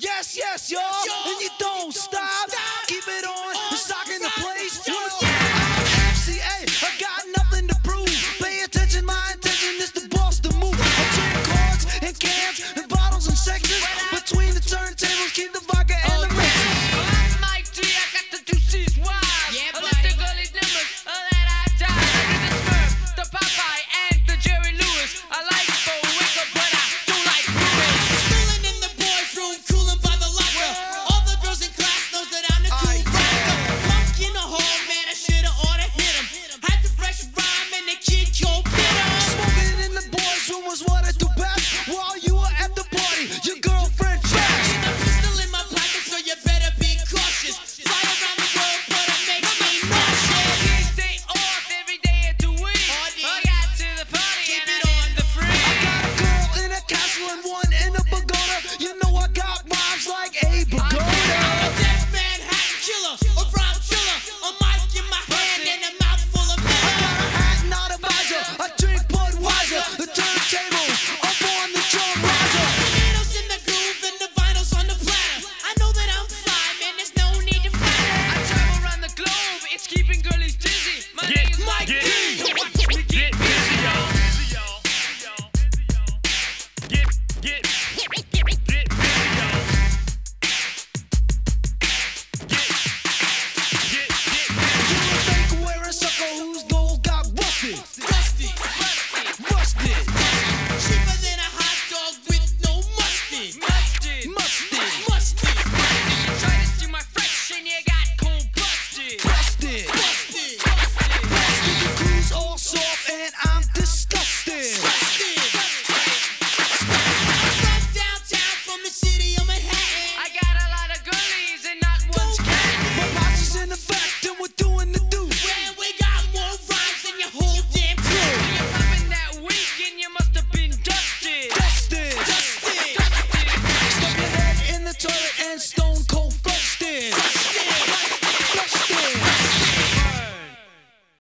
Yes, yes, y'all. And you don't stop. Keep it on. Rocking the place. I